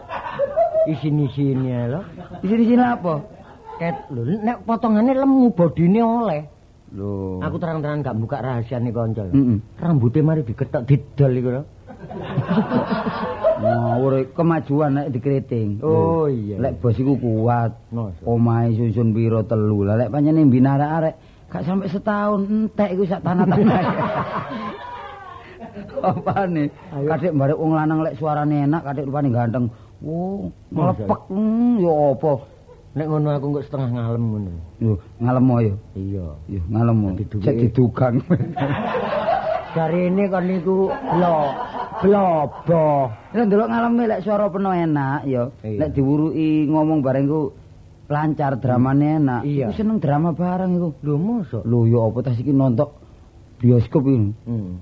Isin-isine lho. Di sini-sini apa? Ket lho nek potongane lemu bodine oleh. Lho. Aku terang-terangan gak buka rahasiane kanca. lho. Heeh. Rambutnya mari diketok didol iku lho. Ngawur kemajuan nek dikriting. Oh, iya. Lek bos iku kuat. Omahe susun piro telu. Lah lek pancene mbina arek-arek gak sampai setahun entek iku sak tanah-tanah. Apane? Ayo. Kadek barek wong lanang lek suarane enak, kadek rupane ganteng. Oh, melepek. Hmm, ya apa? Nek ngono aku kok setengah ngalem ngono. Yo, ngalemo yo. Iya. Yo, ngalemo. Diduwe. Cek didugang. Dari ini kan niku blo blobo. Lek ndelok ngaleme lek suara penuh enak yo. Iya. Lek diwuruki ngomong bareng ku lancar dramane enak. Iya. Iku seneng drama bareng iku. Lho mosok. Lho ya apa tas iki nonton bioskop iki. Hmm.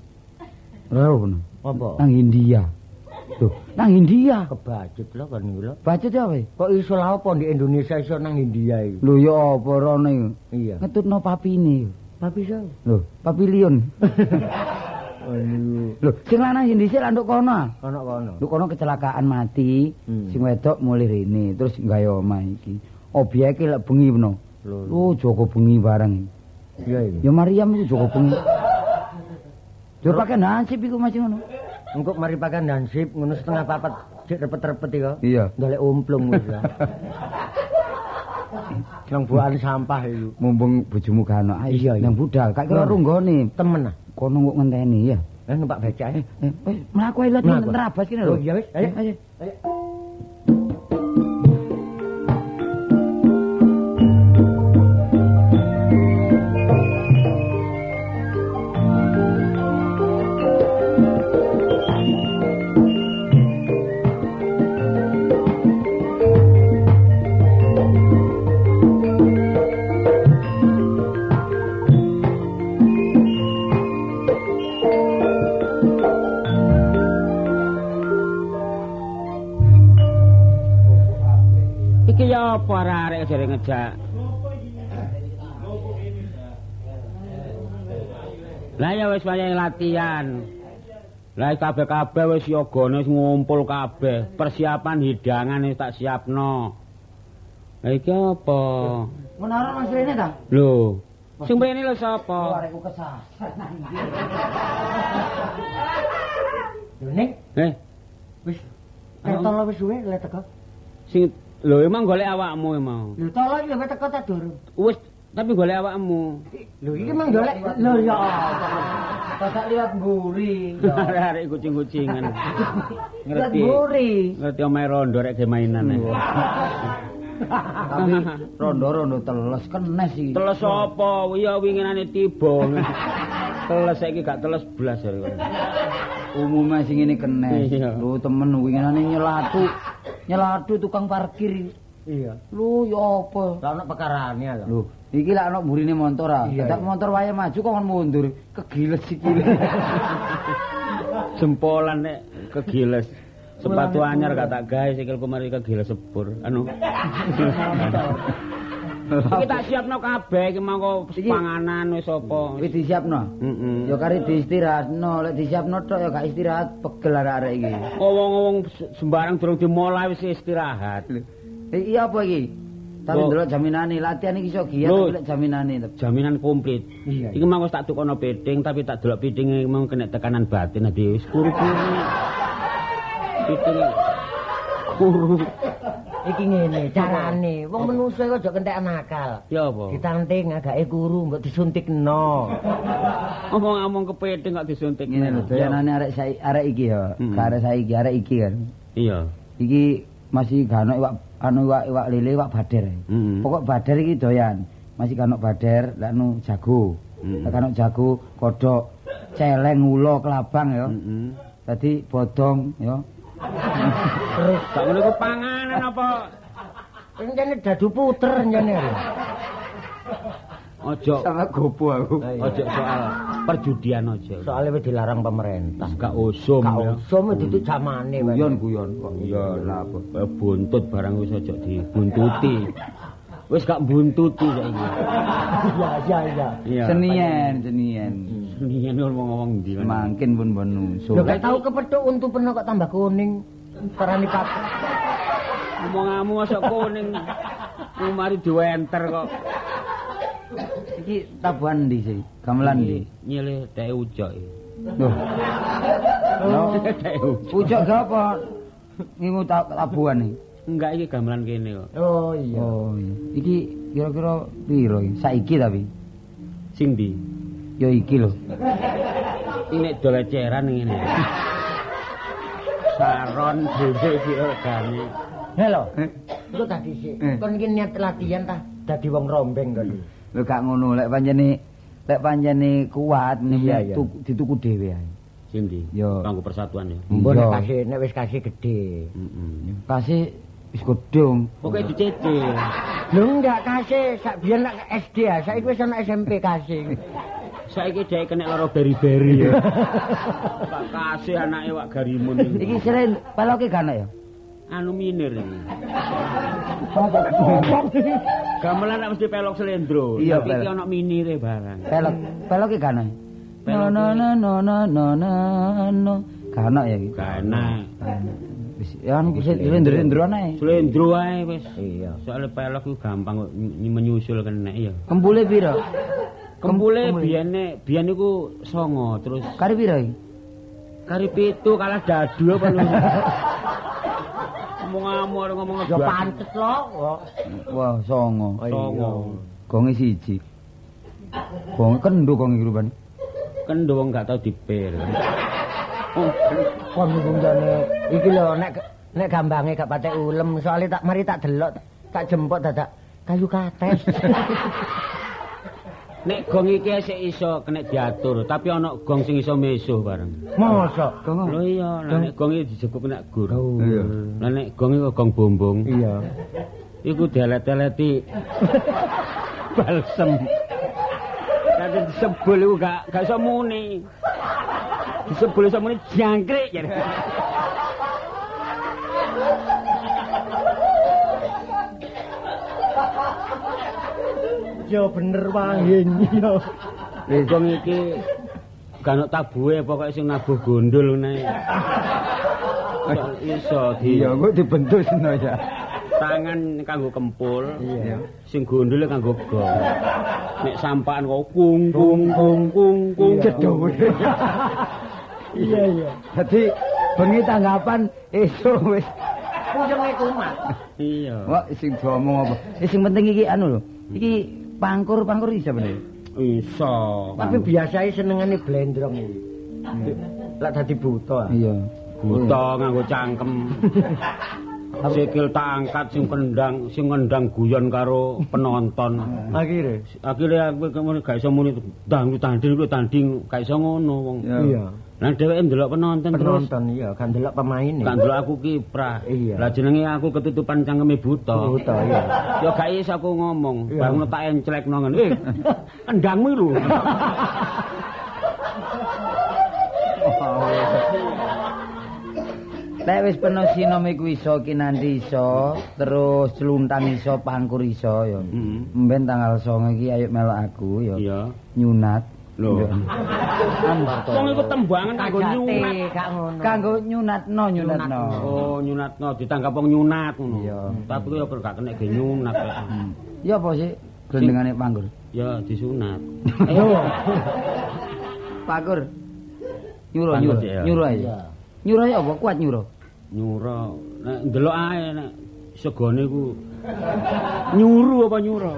Lho ngono. Apa? Nang India. Tuh, nang India. Kebacut lho kan niku lho. Ya apa? Kok iso lha apa di Indonesia iso nang India iki? Lho ya apa iku. Iya. Ngetutno papine. Tapi so. Lho, papilion. Lho, sing lanang Indonesia lah nduk kono. Kono kono. Nduk kono kecelakaan mati. Hmm. Sing wedok mulih rene terus gawe omah iki. Obyeke lek bengi peno. Lho. Oh, Joko bengi bareng. Iya iki. Ya Maryam iku Joko bengi. Yo pakai nasib iku masih ngono. Engko mari pakan dansip ngono setengah papat cek repet-repet iku. Iya. Ndolek umplung wis lah. Nang buahan sampah iku. Mumpung bojomu gak ono. Ayo Iya, nang budal. Kak kira runggone. Temen ah. Kono kok ngenteni ya. Eh numpak becak Eh, eh. eh, eh, mlaku ae lho Mlaku. nerabas kene Oh lho. iya wis, ayo. ayo. Iki ya apa arek jare ngejak. Lah ya wis wayahe latihan. Lah kabeh-kabeh wis yogane wis ngumpul kabeh. Persiapan hidangan wis tak siapno. Lah iki apa? Menara Mas Rene ta? Lho, sing mrene lho sapa? arekku kesasar nang ndi. Lho ning Eh, wis ketolo wis suwe le teko. sing lho emang golek awakmu emang. Lho tolo iki teko ta durung? Wis tapi golek awakmu. Lho iki mang golek lho ya. Tasak liwat mburi. Arek kucing-kucingan. Ngerti. mburi. Ngerti omahe rondo rek ge mainan. eh. Tapi rondo-rondo teles kenes iki. Teles apa? Ya winginane tiba. teles saiki gak teles blas jare. Umume sing ngene kenes. Iya. Lho temen winginane nyelatu. Nyelatu tukang parkir. Iya. Lho ya apa? Lah ono pekarane lho. Lho, iki lak ana burine motor ah. Iya. motor wae maju kok kon mundur. Kegiles sikile. Jempolan nek kegiles. Sepatu anyar gak tak gawe sikilku mari kegiles sepur. Anu. Iki tak siapno kabeh iki mangko Iki- panganan wis apa. Wis disiapno. Heeh. Ya kari diistirahatno, lek disiapno tok ya gak istirahat pegel arek-arek iki. Ngomong-ngomong sembarang durung dimulai wis istirahat. Iya apa iki? Tapi ndelok jaminane latihan iki iso giat tapi lek jaminane. Jaminan komplit. Iki mangko tak tukono piting tapi tak delok pitinge mau kena tekanan batin adi wis kuru-kuru. Piting kuru. Iki ngene carane. Wong menungso iku aja kentek nakal. Ya apa? Ditanting agake kuru mbok disuntikno. Ngomong-ngomong kepiting kok disuntik. Ngene lho, doyanane arek saiki arek iki ya. Hmm. Arek saiki, arek iki kan. Iya. Iki masih gak ono iwak anu iwak iwak lele, iwak bader. Heeh. Pokok bader iki doyan. Masih kan ono bader, lek anu jago. Hmm. Ono jago, kodok, celeng, ulo, kelabang ya. Heeh. Dadi bodong ya. Terus gak ngono iku panganan apa? Rencane dadu puter rencane. Ojo Sama gopo aku. ojo soal perjudian ojo. Soale wis dilarang pemerintah. gak usum Gak ya. usum itu zamane wae. Guyon guyon kok. Iya lah apa. Eh, buntut barang wis aja dibuntuti. Wis gak buntuti saiki. Iya iya iya. Senian, senian. Senian ngomong-ngomong ndi kan. Mangkin pun nungsu. Lho gak tau kepethuk untu peno kok tambah kuning. Parani pak. Ngomong-ngomong masa kuning. Mari diwenter kok. Iki tabuhan ndi sih? Gamelan ndi? Nyile teh ucok. Loh. No. Teh ucok. Ucok gak apa? Ngingu ta- tabuhan iki. Enggak iki gamelan kene kok. Oh iya. Oh iya. Iki kira-kira piro iki? Saiki tapi. Sing ndi? Ya iki lho. Ini doleceran ngene. Saron dhewe diogane. Halo. Eh. Iku tadi sih. Eh. Kon iki niat latihan ta dadi wong rombeng kok. Lho gak ngono lek pancene lek pancene kuat iya. tuku- dituku dhewe ae. Sing ndi? Yo. Kanggo persatuan ya. Mbon Iya. kasih nek wis kasih gede. Heeh. Kasih wis gedung. Pokoke dicecil. Lho enggak kasih sak biyen nak SD ya, saiki wis ana SMP kasih. Saiki dhek kena lara beri-beri ya. Pak kasih anake wak garimun Iki iki. selain paloke gak ana ya? Anu minir iki. Gamelan nek mesti pelok selendro. Iya, Tapi iki ana minire barang. Pelok, peloke ana. No no no no no no no no. Gak ana ya iki. Wis ya anu selendro-selendro ana. Selendro ae wis. Iya. Soale pelok ku gampang menyusul kena ya. Kembule piro? Kembule biyene biyen iku songo terus Kari piro iki? kari pitu kalah dadu apa lu. Ngomong amor ngomong Ya ngebat. pantes lho. kok. Wah, songo. Songo. Gonge siji. Gong kendo gong iki rupane. Kendo wong gak tau dipir. Oh, kon ngomong jane iki lho nek nek gambange gak patek ulem soalnya tak mari tak delok tak- tak jemput dadak kayu kates. Nek gong iki sik iso kena diatur, tapi ana gong sing iso mesuh bareng. Mosok. Gong. Lho iya, nek gong iki dijebuk kena gur. Iya. Lah nek gong iku gong bombong. Iya. Iku delet-deleti balsem. Kate disebul iku gak gak iso muni. Disebul iso muni jangkrik ya. Ya bener wae iya. Lha gong iki gak tabuhe pokoke sing nabuh gondol ngene. Iso di Iya, kok dibentus no ya. tangan kanggo kempul. Iya. Sing gondole kanggo gong. Nek sampahan kok kung kung kung kung kung Jedhu. Iya iya. Dadi bengi tanggapan esuk wis. Pujenge kumat. Iya. Wah, sing diomong apa? Eh, sing penting iki anu lho. Iki pangkur-pangkur iso bener. Iso. Tapi biasanya senengane blendrong iki. Lah dadi buta. Iya. Buta nganggo cangkem. Sikil tak angkat sing kendang, sing ngendang guyon karo penonton. Akhire. Akhire aku gak iso muni tanding tanding gak iso ngono wong. Iya. Lah dheweke ndelok penonton terus Penonton iya kan delok pemain gak ndelok aku kiprah. Iya. Lah jenenge aku ketutupan cangkeme buta. Buta iya. Ya gak iso aku ngomong, Iya. bareng tak enclekno ngene. Eh, endangmu lho. Lek wis peno sinome kuwi iso kinanti iso, terus celuntang iso, pangkur iso ya. Heeh. Mben tanggal 9 iki ayo melok aku ya. Iya. Nyunat. Lho. Wong iku tembangan kanggo nyunat. Kanggo nyunatno nyunatno. Oh, nyunatno ditangkap wong nyunat ngono. Iya. Tapi ku ya gak kena ge nyunat. kok. Ya apa sih gendengane pangkur? Ya disunat. Ayo. Nyuro Pangkur, nyuro. ya. Nyuro ae. Nyuro ae apa kuat nyuro? Nyuro. Nek ndelok ae nek segone ku nyuru apa nyuro?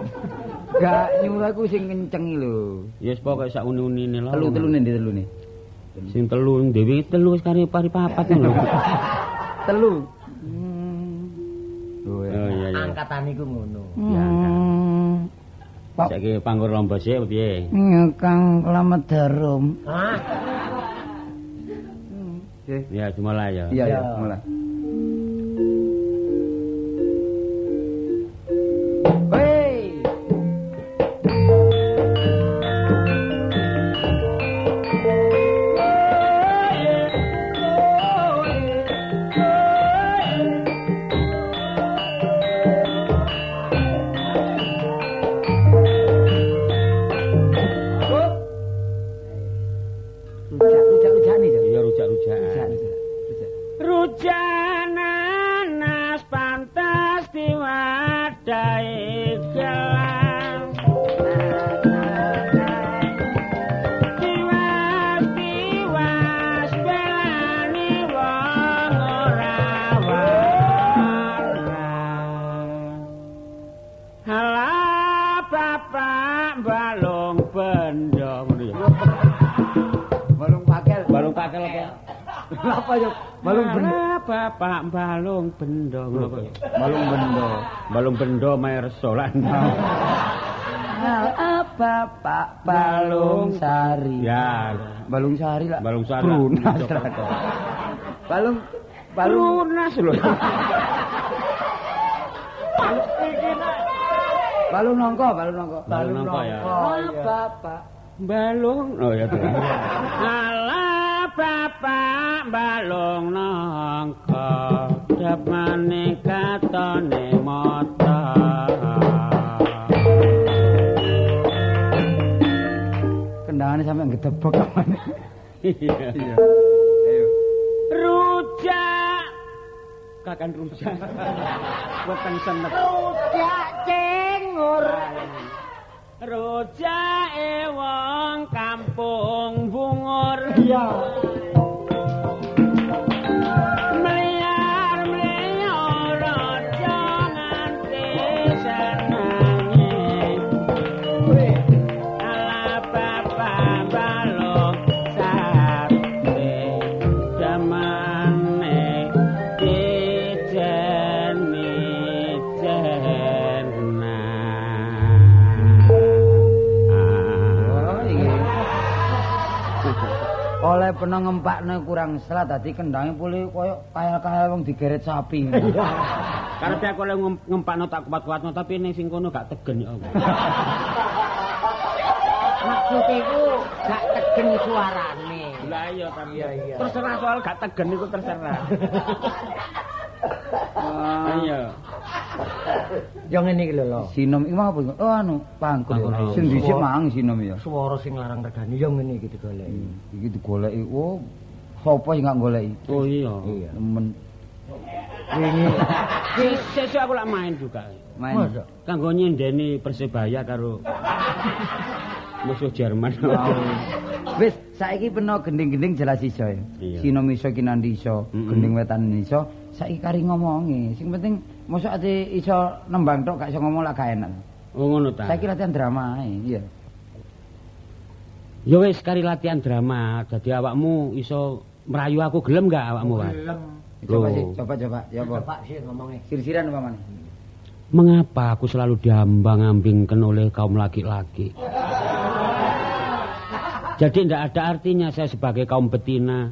Gak nyuruh aku sing kenceng lho. Ya yes, pokoke sak uni-unine lho. Telu-telune ndi telune? Sing telu dhewe telu wis kari pari papat lho. Telu. Oh iya iya. Angkatan iku ngono. Hmm. Pak Saiki panggur lomba sik piye? Kang Klamet Darum. Ah, Ya dimulai ya. Iya Ya. ya, mulai. Bendo mae resolan. Apa Pak Balung Sari? Ya, Balung Sari lah. balung sari. Brunas. Balung balung Lunas lho. balung nongko, balung nongko. Balung nongko, ya. Apa Pak? Balung. Oh ya. Alah bapak balung nangka dapane katone motor. Sampe ngedebek kamane. Iya. Iya. Ayo. Rujak. Kakan rujak. Bukan senet. rujak cengur. Rujak e wong kampung bungur. Iya. Ngempakne kurang selat dadi kendhange pulih koyo kaya-kaya wong digeret sapi. Karepe aku oleh ngem- ngempakno tak kuat-kuatno tapi ning sing kono gak tegen ya aku. Maksud iku gak tegen suarane. Lah iya tapi Iya, iya. terserah soal gak tegen iku terserah. Ah, Iya. Yo ngene iki lho lho. Sinom iki mau apa? Oh anu, pangkul. Pangkul. Sing dhisik mang sinom ya. Swara sing larang regane yo ngene iki digoleki. Iki digoleki. Oh, sapa sing gak goleki? Oh iya. Iya. Temen Wingi Sesuk aku lak main juga. main. Masa? Kanggo nyendeni Persebaya karo musuh Jerman. Wis, saiki peno gending-gending jelas iso ya. Iya. Sinom iso kinandi iso, gending wetan iso. Saiki kari ngomongi. Sing penting mosok ate iso nembang tok gak iso ngomong lah gak enak. Oh ngono ta. Saiki latihan drama iya. Ya wis kari latihan drama, dadi awakmu iso merayu aku gelem gak awakmu, Pak? Gelem. Coba sih, coba coba. Ya apa? Pak sih ngomongnya. Sir-siran apa mana? Mengapa aku selalu diambang-ambingkan oleh kaum laki-laki? Jadi tidak ada artinya saya sebagai kaum betina.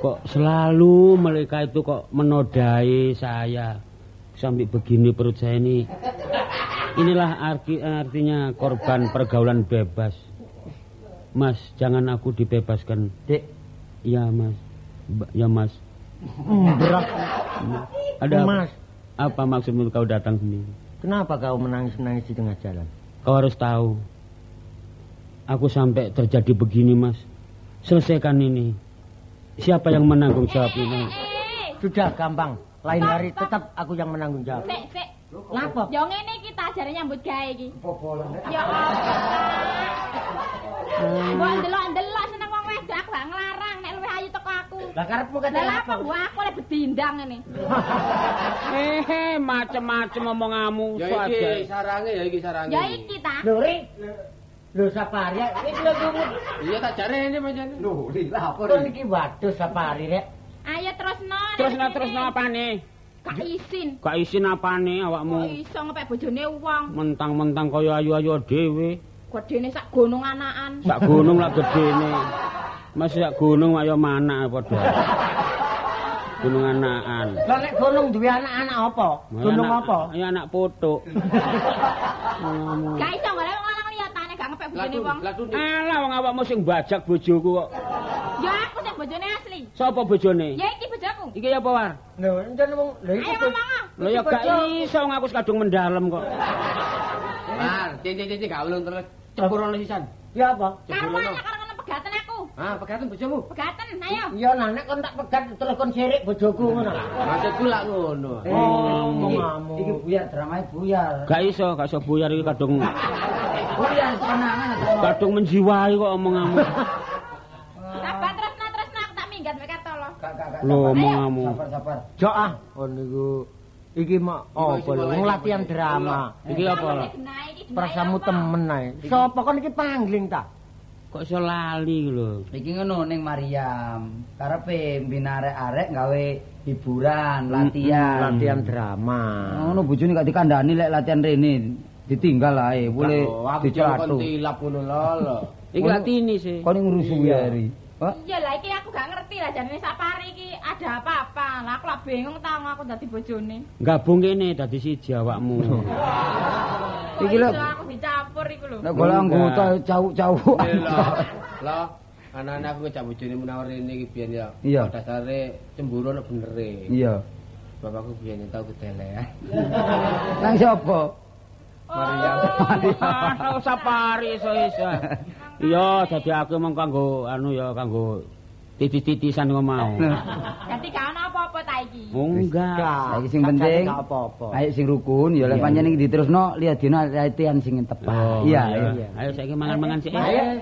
Kok selalu mereka itu kok menodai saya. Sampai begini perut saya ini. Inilah arti, artinya korban pergaulan bebas. Mas, jangan aku dibebaskan. Dik, Iya, Mas. Ba- Ya, Mas. berat. Ada apa? Mas, Apa maksudmu kau datang sendiri? kenapa kau menangis-menangis di tengah jalan? Kau harus tahu. Aku sampai terjadi begini, Mas. Selesaikan ini. Siapa yang menanggung jawab ini? Sudah gampang. Lain hari tetap aku yang menanggung jawab. sik sik. Ngapa? Yo ngene iki tajare nyambut gawe iki. Ya apa? Mbok ndelok-ndelok seneng wong wedok aku gak nglarang nek luwih ayu teko aku. Lah karepmu kate Lah apa gua aku oleh bedindang ini. Eh, macem-macem omonganmu. Ya iki sarange ya iki sarange. Ya iki ta. Lho ri. Lho sapari iki lho dumut. Iya tak jare ini pancen. Lho, Ri, lah apa Kok iki waduh sapari rek. Ayo terusno. Terusno terusno apane? Gak izin. Gak isin apane Kok awakmu? iso ngepek bojone wong. Mentang-mentang kaya ayu-ayu dhewe. Gedene sak gunung anakan. Sak gunung lah gedene. Masih sak gunung kaya manak padha. Gunung anakan. Lah nek gunung duwe anak-anak apa? Gunung apa? Ya anak putuk. Gak iso golek wong lanang liyatane gak ngepek bojone wong. Alah wong awakmu sing bajak bojoku kok. Ya aku sing bojone asli. Sapa bojone? Ya iki bojoku. Iki apa war? Lho, enten wong lho iki. Lho ya gak iso wong aku kadung mendalem kok. Mar, cincin-cincin gak ulun terus. Cepur ono sisan. Ya apa? Karo ngono pegaten aku. Ah, pegaten bojomu. Pegaten, ayo. Ya nah nek kon tak pegat terus kon sirik bojoku ngono. Maksudku lak ngono. Oh, iki, ngomamu. iki buyar dramae buyar. Gak iso, gak iso buyar iki kadung Buyar kenangan atau kadung menjiwai kok omonganmu. Sabar terusno terusno aku tak minggat mek kartolo. Gak gak gak. Lho, sabar. omonganmu. Sabar sabar. Jo ah, kon niku iki mak apa lho wong latihan drama. Iki apa? lah? Prasamu temen ae. Sopo kon iki pangling ta? Kok iso lali lho. Iki ngono ning Mariam. Karepe mbina arek-arek gawe hiburan, latihan. Latihan drama. Ngono bojone gak dikandani lek latihan rene. Ditinggal ae, boleh aku dicatu. kon tilap ngono lho. Iki latini sih. Kok ning ngurus Wiyari. Pak, Iya lah iki aku gak ngerti lah jarene sapari iki ada apa-apa. Lah aku lah bingung tau aku dadi bojone. Gabung kene dadi siji awakmu. Kok Iki lho. aku dicampur iku lho. nek golek anggota cawuk-cawuk. Lho. Lho, anak-anak aku kecak bojone menawar ini iki biyen ya. Iya. Dasare cemburu nek benere. Iya. Bapakku biyen tau ketelean. Nang sapa? Mariam. Ah, sapari iso-iso. Iya, dadi aku mong kanggo anu ya kanggo titis-titisan kok mau. Dadi gak ono apa-apa ta iki. Oh, enggak. Saiki sing penting gak apa-apa. ayo sing rukun ya lek pancen iki diterusno lihat dina latihan sing tepat. Oh, Iya, iya. iya. Ayo saiki mangan-mangan sik. Ayo.